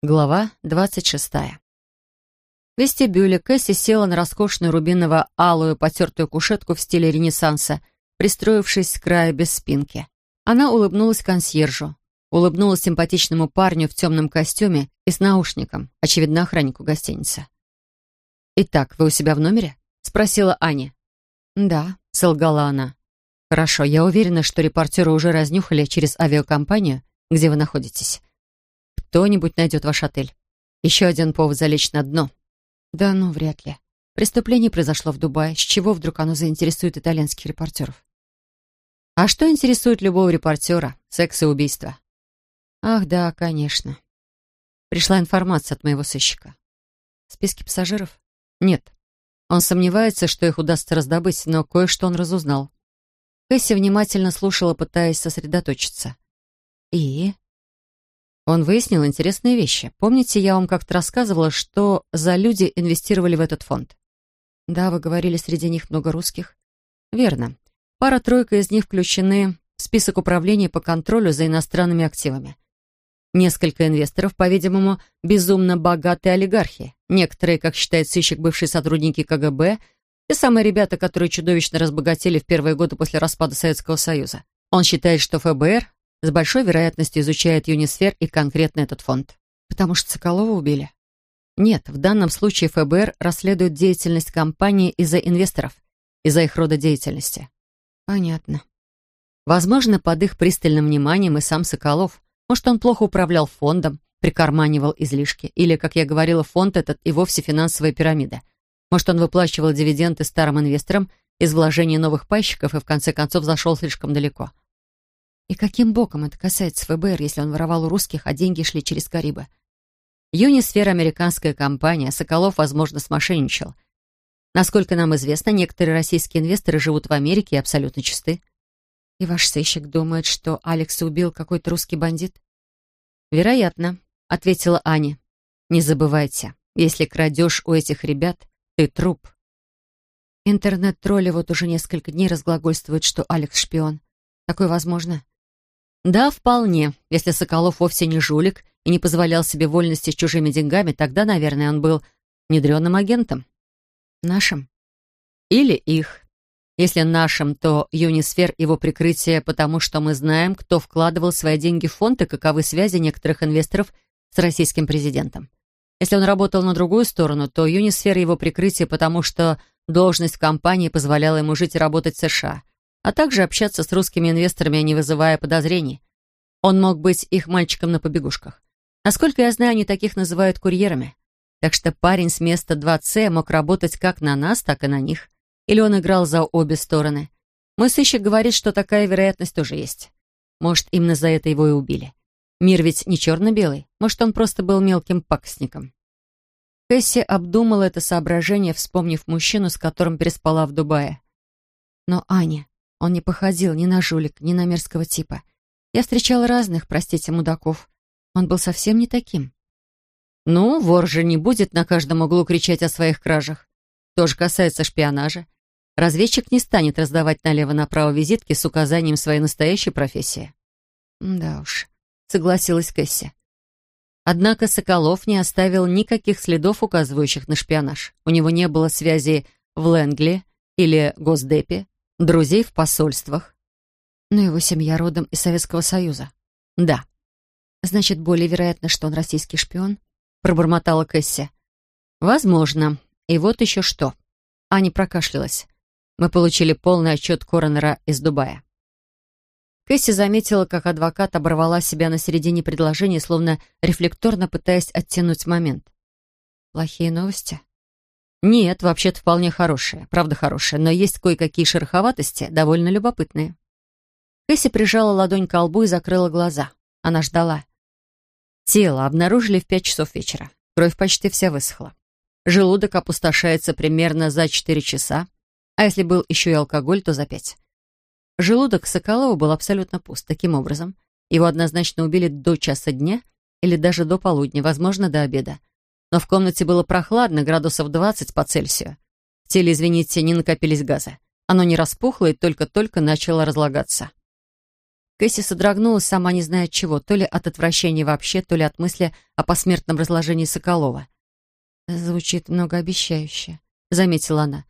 Глава двадцать шестая. В вестибюле Кэсси села на роскошную рубиново-алую потертую кушетку в стиле Ренессанса, пристроившись с края без спинки. Она улыбнулась консьержу, улыбнулась симпатичному парню в темном костюме и с наушником, очевидно, охраннику гостиницы. «Итак, вы у себя в номере?» — спросила Аня. «Да», — солгала она. «Хорошо, я уверена, что репортеры уже разнюхали через авиакомпанию, где вы находитесь. Кто-нибудь найдет ваш отель. Еще один повод залечь на дно. Да ну, вряд ли. Преступление произошло в Дубае. С чего вдруг оно заинтересует итальянских репортеров? А что интересует любого репортера? Секс и убийство. Ах, да, конечно. Пришла информация от моего сыщика. Списки пассажиров? Нет. Он сомневается, что их удастся раздобыть, но кое-что он разузнал. Кэсси внимательно слушала, пытаясь сосредоточиться. И? Он выяснил интересные вещи. Помните, я вам как-то рассказывала, что за люди инвестировали в этот фонд? Да, вы говорили, среди них много русских. Верно. Пара-тройка из них включены в список управления по контролю за иностранными активами. Несколько инвесторов, по-видимому, безумно богатые олигархи. Некоторые, как считает сыщик, бывшие сотрудники КГБ, те самые ребята, которые чудовищно разбогатели в первые годы после распада Советского Союза. Он считает, что ФБР с большой вероятностью изучает Юнисфер и конкретно этот фонд. Потому что Соколова убили? Нет, в данном случае ФБР расследует деятельность компании из-за инвесторов, из-за их рода деятельности. Понятно. Возможно, под их пристальным вниманием и сам Соколов. Может, он плохо управлял фондом, прикарманивал излишки, или, как я говорила, фонд этот и вовсе финансовая пирамида. Может, он выплачивал дивиденды старым инвесторам из вложений новых пайщиков и в конце концов зашел слишком далеко. И каким боком это касается ФБР, если он воровал у русских, а деньги шли через Карибы? Юнисфера — американская компания, Соколов, возможно, смошенничал. Насколько нам известно, некоторые российские инвесторы живут в Америке и абсолютно чисты. И ваш сыщик думает, что Алекса убил какой-то русский бандит? Вероятно, — ответила Аня. Не забывайте, если крадешь у этих ребят, ты труп. Интернет-тролли вот уже несколько дней разглагольствуют, что Алекс шпион. Такое возможно? Да, вполне. Если Соколов вовсе не жулик и не позволял себе вольности с чужими деньгами, тогда, наверное, он был внедренным агентом. Нашим? Или их. Если нашим, то Юнисфер его прикрытие, потому что мы знаем, кто вкладывал свои деньги в фонд и каковы связи некоторых инвесторов с российским президентом. Если он работал на другую сторону, то Юнисфер его прикрытие, потому что должность компании позволяла ему жить и работать в США а также общаться с русскими инвесторами, не вызывая подозрений. Он мог быть их мальчиком на побегушках. Насколько я знаю, они таких называют курьерами. Так что парень с места 2С мог работать как на нас, так и на них. Или он играл за обе стороны. Мой сыщик говорит, что такая вероятность тоже есть. Может, именно за это его и убили. Мир ведь не черно-белый. Может, он просто был мелким пакостником. Кэсси обдумала это соображение, вспомнив мужчину, с которым переспала в Дубае. Но Аня, он не походил ни на жулик, ни на мерзкого типа. Я встречала разных, простите, мудаков. Он был совсем не таким. Ну, вор же не будет на каждом углу кричать о своих кражах. Тоже касается шпионажа. Разведчик не станет раздавать налево-направо визитки с указанием своей настоящей профессии. Да уж, согласилась Кэсси. Однако Соколов не оставил никаких следов, указывающих на шпионаж. У него не было связи в Лэнгли или Госдепе, Друзей в посольствах. Но его семья родом из Советского Союза. Да. Значит, более вероятно, что он российский шпион? Пробормотала Кэсси. Возможно. И вот еще что. Аня прокашлялась. Мы получили полный отчет коронера из Дубая. Кэсси заметила, как адвокат оборвала себя на середине предложения, словно рефлекторно пытаясь оттянуть момент. «Плохие новости?» «Нет, вообще-то вполне хорошая, правда хорошая, но есть кое-какие шероховатости, довольно любопытные». Кэсси прижала ладонь к лбу и закрыла глаза. Она ждала. Тело обнаружили в пять часов вечера. Кровь почти вся высохла. Желудок опустошается примерно за четыре часа, а если был еще и алкоголь, то за пять. Желудок Соколова был абсолютно пуст. Таким образом, его однозначно убили до часа дня или даже до полудня, возможно, до обеда но в комнате было прохладно, градусов 20 по Цельсию. В теле, извините, не накопились газы. Оно не распухло и только-только начало разлагаться. Кэсси содрогнулась, сама не зная от чего, то ли от отвращения вообще, то ли от мысли о посмертном разложении Соколова. «Звучит многообещающе», — заметила она.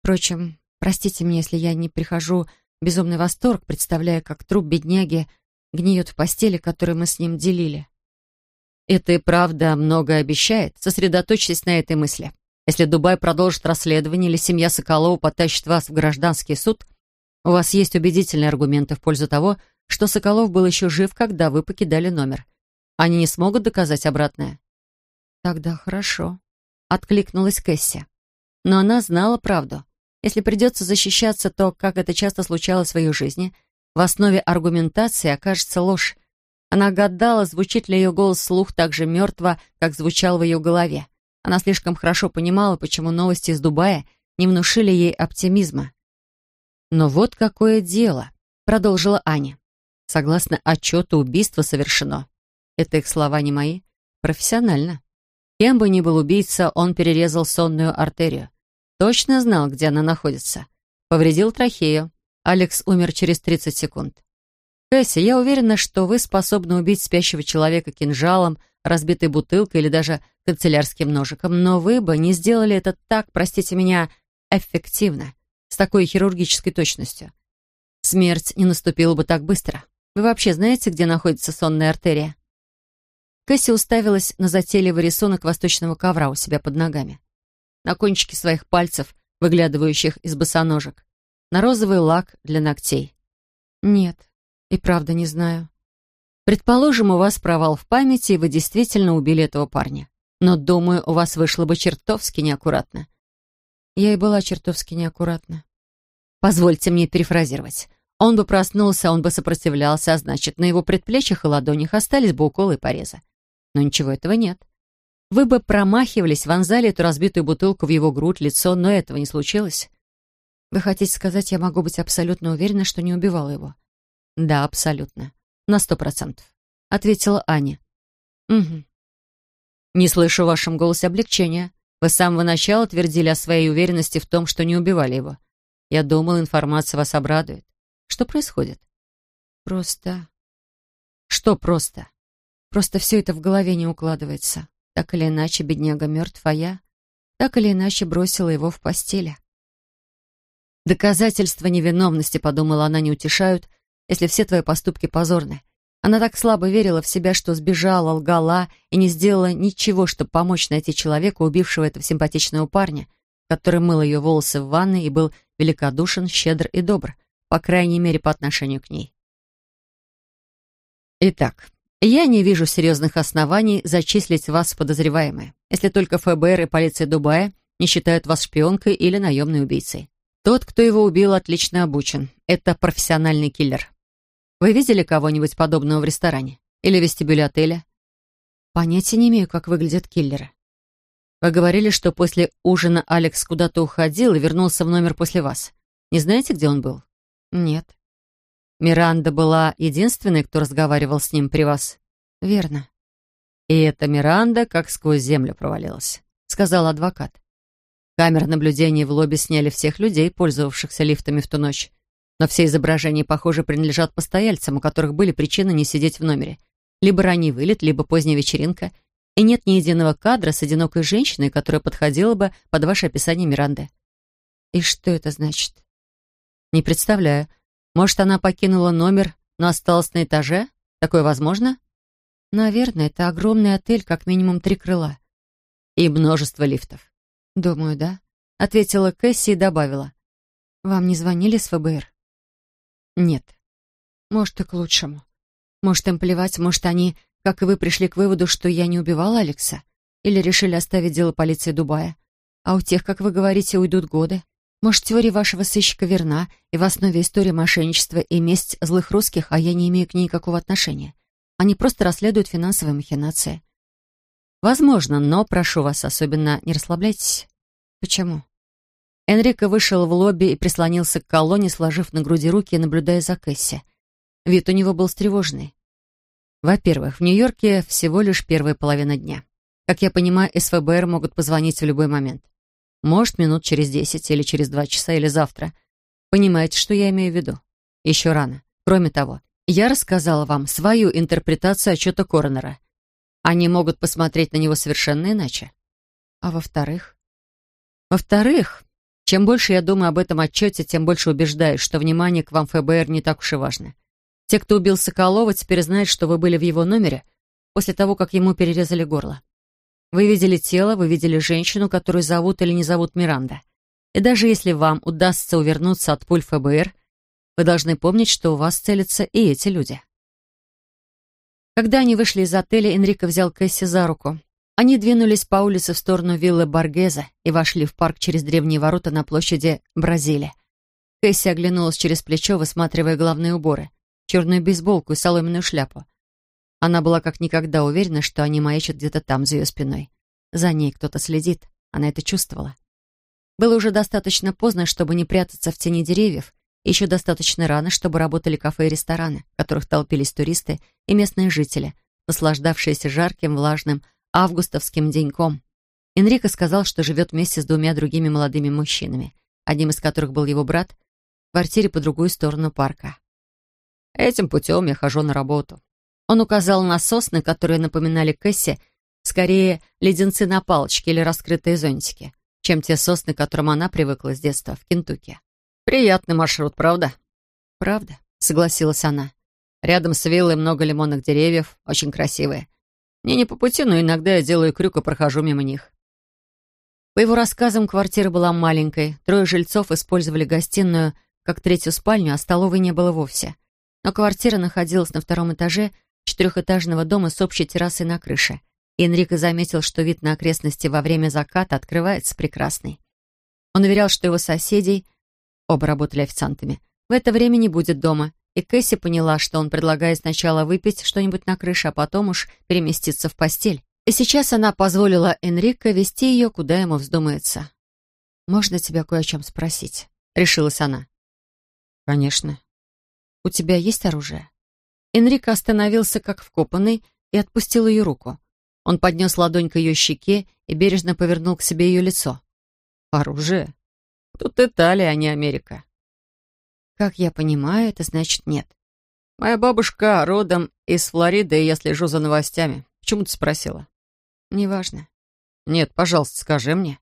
«Впрочем, простите меня, если я не прихожу в безумный восторг, представляя, как труп бедняги гниет в постели, которую мы с ним делили». «Это и правда многое обещает. Сосредоточьтесь на этой мысли. Если Дубай продолжит расследование или семья Соколова потащит вас в гражданский суд, у вас есть убедительные аргументы в пользу того, что Соколов был еще жив, когда вы покидали номер. Они не смогут доказать обратное. Тогда хорошо, откликнулась Кэсси. Но она знала правду. Если придется защищаться, то, как это часто случалось в ее жизни, в основе аргументации окажется ложь. Она гадала, звучит ли ее голос слух так же мертво, как звучал в ее голове. Она слишком хорошо понимала, почему новости из Дубая не внушили ей оптимизма. «Но вот какое дело», — продолжила Аня. «Согласно отчету, убийство совершено. Это их слова не мои. Профессионально. Кем бы ни был убийца, он перерезал сонную артерию. Точно знал, где она находится. Повредил трахею. Алекс умер через 30 секунд. Кэсси, я уверена, что вы способны убить спящего человека кинжалом, разбитой бутылкой или даже канцелярским ножиком, но вы бы не сделали это так, простите меня, эффективно, с такой хирургической точностью. Смерть не наступила бы так быстро. Вы вообще знаете, где находится сонная артерия? Кэсси уставилась на затейливый рисунок восточного ковра у себя под ногами. На кончике своих пальцев, выглядывающих из босоножек. На розовый лак для ногтей. Нет, и правда не знаю. Предположим, у вас провал в памяти, и вы действительно убили этого парня. Но, думаю, у вас вышло бы чертовски неаккуратно. Я и была чертовски неаккуратна. Позвольте мне перефразировать. Он бы проснулся, он бы сопротивлялся, а значит, на его предплечьях и ладонях остались бы уколы и порезы. Но ничего этого нет. Вы бы промахивались, вонзали эту разбитую бутылку в его грудь, лицо, но этого не случилось. Вы хотите сказать, я могу быть абсолютно уверена, что не убивала его? Да, абсолютно. На сто процентов. Ответила Аня. Угу. Не слышу в вашем голосе облегчения. Вы с самого начала твердили о своей уверенности в том, что не убивали его. Я думал, информация вас обрадует. Что происходит? Просто... Что просто? Просто все это в голове не укладывается. Так или иначе, бедняга мертв, а я... Так или иначе, бросила его в постели. Доказательства невиновности, подумала она, не утешают, если все твои поступки позорны. Она так слабо верила в себя, что сбежала, лгала и не сделала ничего, чтобы помочь найти человека, убившего этого симпатичного парня, который мыл ее волосы в ванной и был великодушен, щедр и добр, по крайней мере, по отношению к ней. Итак, я не вижу серьезных оснований зачислить вас в подозреваемые, если только ФБР и полиция Дубая не считают вас шпионкой или наемной убийцей. Тот, кто его убил, отлично обучен. Это профессиональный киллер. Вы видели кого-нибудь подобного в ресторане? Или в вестибюле отеля? Понятия не имею, как выглядят киллеры. Вы говорили, что после ужина Алекс куда-то уходил и вернулся в номер после вас. Не знаете, где он был? Нет. Миранда была единственной, кто разговаривал с ним при вас? Верно. И эта Миранда как сквозь землю провалилась, сказал адвокат. Камеры наблюдения в лобби сняли всех людей, пользовавшихся лифтами в ту ночь. Но все изображения, похоже, принадлежат постояльцам, у которых были причины не сидеть в номере. Либо ранний вылет, либо поздняя вечеринка. И нет ни единого кадра с одинокой женщиной, которая подходила бы под ваше описание Миранды. И что это значит? Не представляю. Может, она покинула номер, но осталась на этаже? Такое возможно? Наверное, это огромный отель, как минимум три крыла. И множество лифтов. Думаю, да. Ответила Кэсси и добавила. Вам не звонили с ФБР? Нет. Может, и к лучшему. Может, им плевать, может, они, как и вы, пришли к выводу, что я не убивала Алекса? Или решили оставить дело полиции Дубая? А у тех, как вы говорите, уйдут годы. Может, теория вашего сыщика верна, и в основе истории мошенничества и месть злых русских, а я не имею к ней никакого отношения. Они просто расследуют финансовые махинации. Возможно, но прошу вас, особенно не расслабляйтесь. Почему? Энрико вышел в лобби и прислонился к колонне, сложив на груди руки и наблюдая за Кэсси. Вид у него был встревоженный. Во-первых, в Нью-Йорке всего лишь первая половина дня. Как я понимаю, СВБР могут позвонить в любой момент. Может, минут через десять, или через два часа, или завтра. Понимаете, что я имею в виду? Еще рано. Кроме того, Я рассказала вам свою интерпретацию отчета Коронера. Они могут посмотреть на него совершенно иначе. А во-вторых? Во-вторых, чем больше я думаю об этом отчете, тем больше убеждаюсь, что внимание к вам ФБР не так уж и важно. Те, кто убил Соколова, теперь знают, что вы были в его номере после того, как ему перерезали горло. Вы видели тело, вы видели женщину, которую зовут или не зовут Миранда. И даже если вам удастся увернуться от пуль ФБР, вы должны помнить, что у вас целятся и эти люди. Когда они вышли из отеля, Энрико взял Кэсси за руку. Они двинулись по улице в сторону виллы Баргеза и вошли в парк через древние ворота на площади Бразилия. Кэсси оглянулась через плечо, высматривая главные уборы, черную бейсболку и соломенную шляпу. Она была как никогда уверена, что они маячат где-то там, за ее спиной. За ней кто-то следит, она это чувствовала. Было уже достаточно поздно, чтобы не прятаться в тени деревьев, еще достаточно рано, чтобы работали кафе и рестораны, в которых толпились туристы и местные жители, наслаждавшиеся жарким, влажным, августовским деньком. Энрико сказал, что живет вместе с двумя другими молодыми мужчинами, одним из которых был его брат, в квартире по другую сторону парка. «Этим путем я хожу на работу». Он указал на сосны, которые напоминали Кэсси, скорее леденцы на палочке или раскрытые зонтики, чем те сосны, к которым она привыкла с детства в Кентукки. «Приятный маршрут, правда?» «Правда», — согласилась она. «Рядом с виллой много лимонных деревьев, очень красивые. Мне не по пути, но иногда я делаю крюк и прохожу мимо них. По его рассказам, квартира была маленькой. Трое жильцов использовали гостиную как третью спальню, а столовой не было вовсе. Но квартира находилась на втором этаже четырехэтажного дома с общей террасой на крыше. И Энрико заметил, что вид на окрестности во время заката открывается прекрасный. Он уверял, что его соседей, оба работали официантами, в это время не будет дома, и Кэсси поняла, что он предлагает сначала выпить что-нибудь на крыше, а потом уж переместиться в постель. И сейчас она позволила Энрико вести ее, куда ему вздумается. «Можно тебя кое о чем спросить?» — решилась она. «Конечно. У тебя есть оружие?» Энрико остановился как вкопанный и отпустил ее руку. Он поднес ладонь к ее щеке и бережно повернул к себе ее лицо. «Оружие? Тут Италия, а не Америка. Как я понимаю, это значит нет. Моя бабушка родом из Флориды, и я слежу за новостями. Почему ты спросила? Неважно. Нет, пожалуйста, скажи мне.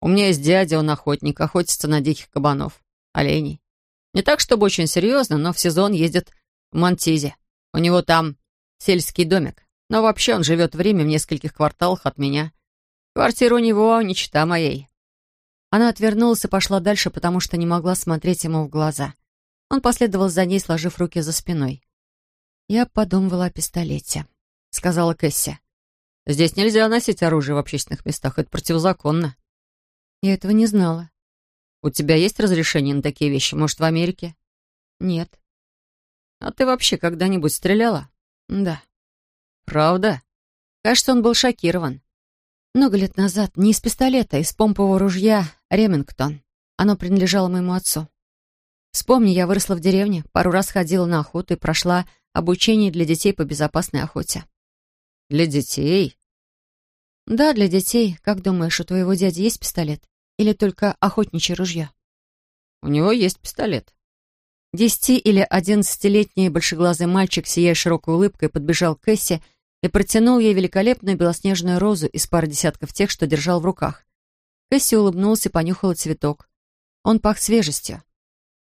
У меня есть дядя, он охотник, охотится на диких кабанов, оленей. Не так, чтобы очень серьезно, но в сезон ездит в Монтизе. У него там сельский домик. Но вообще он живет в Риме в нескольких кварталах от меня. Квартира у него не чита моей. Она отвернулась и пошла дальше, потому что не могла смотреть ему в глаза. Он последовал за ней, сложив руки за спиной. «Я подумывала о пистолете», — сказала Кэсси. «Здесь нельзя носить оружие в общественных местах. Это противозаконно». «Я этого не знала». «У тебя есть разрешение на такие вещи? Может, в Америке?» «Нет». «А ты вообще когда-нибудь стреляла?» «Да». «Правда?» Кажется, он был шокирован. Много лет назад, не из пистолета, а из помпового ружья «Ремингтон». Оно принадлежало моему отцу. Вспомни, я выросла в деревне, пару раз ходила на охоту и прошла обучение для детей по безопасной охоте. Для детей? Да, для детей. Как думаешь, у твоего дяди есть пистолет? Или только охотничье ружье? У него есть пистолет. Десяти- или одиннадцатилетний большеглазый мальчик, сияя широкой улыбкой, подбежал к Кэсси и протянул ей великолепную белоснежную розу из пары десятков тех, что держал в руках. Кэсси улыбнулся и понюхала цветок. Он пах свежестью.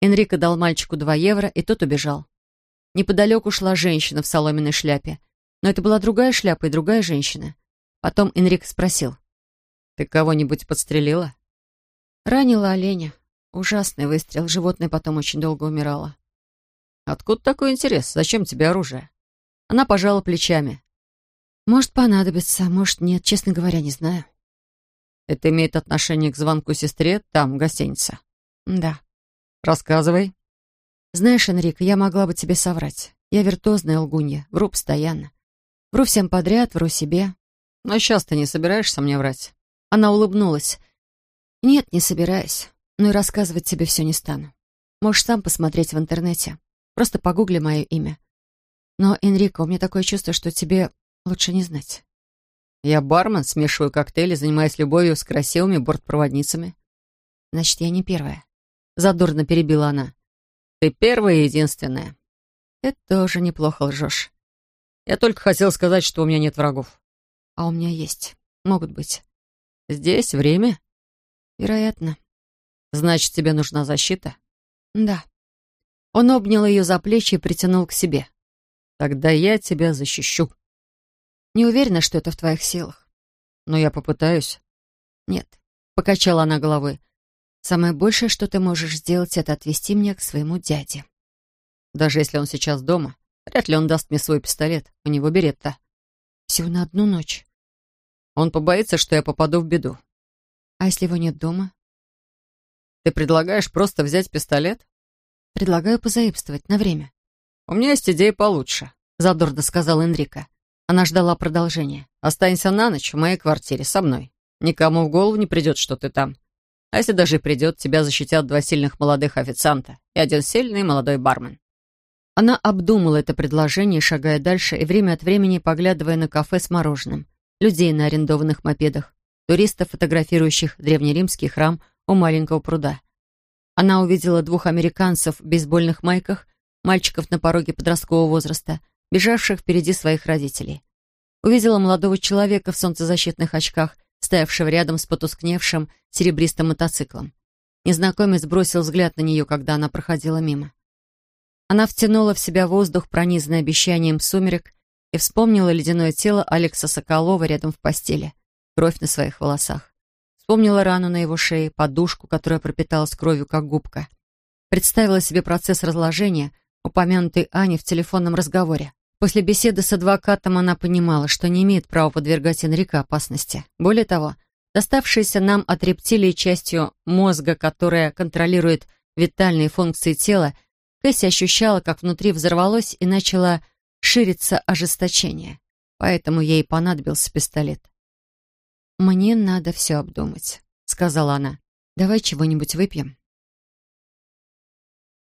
Энрико дал мальчику два евро, и тот убежал. Неподалеку шла женщина в соломенной шляпе. Но это была другая шляпа и другая женщина. Потом Энрико спросил. «Ты кого-нибудь подстрелила?» Ранила оленя. Ужасный выстрел. Животное потом очень долго умирало. «Откуда такой интерес? Зачем тебе оружие?» Она пожала плечами. «Может, понадобится, может, нет. Честно говоря, не знаю». «Это имеет отношение к звонку сестре там, в гостинице?» «Да». Рассказывай. Знаешь, Энрико, я могла бы тебе соврать. Я виртуозная лгунья, вру постоянно. Вру всем подряд, вру себе. Но сейчас ты не собираешься мне врать? Она улыбнулась. Нет, не собираюсь. Но и рассказывать тебе все не стану. Можешь сам посмотреть в интернете. Просто погугли мое имя. Но, Энрико, у меня такое чувство, что тебе лучше не знать. Я бармен, смешиваю коктейли, занимаюсь любовью с красивыми бортпроводницами. Значит, я не первая. Задорно перебила она. «Ты первая и единственная. Ты тоже неплохо лжешь. Я только хотел сказать, что у меня нет врагов. А у меня есть. Могут быть. Здесь время? Вероятно. Значит, тебе нужна защита? Да. Он обнял ее за плечи и притянул к себе. Тогда я тебя защищу. Не уверена, что это в твоих силах. Но я попытаюсь. Нет. Покачала она головой. Самое большее, что ты можешь сделать, это отвести меня к своему дяде. Даже если он сейчас дома, вряд ли он даст мне свой пистолет. У него берет-то. Всего на одну ночь. Он побоится, что я попаду в беду. А если его нет дома? Ты предлагаешь просто взять пистолет? Предлагаю позаимствовать на время. У меня есть идея получше, задорно сказал Энрика. Она ждала продолжения. Останься на ночь в моей квартире со мной. Никому в голову не придет, что ты там. А если даже придет, тебя защитят два сильных молодых официанта и один сильный молодой бармен. Она обдумала это предложение, шагая дальше и время от времени поглядывая на кафе с мороженым, людей на арендованных мопедах, туристов, фотографирующих древнеримский храм у маленького пруда. Она увидела двух американцев в бейсбольных майках, мальчиков на пороге подросткового возраста, бежавших впереди своих родителей. Увидела молодого человека в солнцезащитных очках, стоявшего рядом с потускневшим серебристым мотоциклом. Незнакомец бросил взгляд на нее, когда она проходила мимо. Она втянула в себя воздух, пронизанный обещанием сумерек, и вспомнила ледяное тело Алекса Соколова рядом в постели, кровь на своих волосах. Вспомнила рану на его шее, подушку, которая пропиталась кровью, как губка. Представила себе процесс разложения, упомянутый Аней в телефонном разговоре. После беседы с адвокатом она понимала, что не имеет права подвергать Энрика опасности. Более того, доставшейся нам от рептилии частью мозга, которая контролирует витальные функции тела, Кэсси ощущала, как внутри взорвалось и начало шириться ожесточение. Поэтому ей понадобился пистолет. «Мне надо все обдумать», — сказала она. «Давай чего-нибудь выпьем».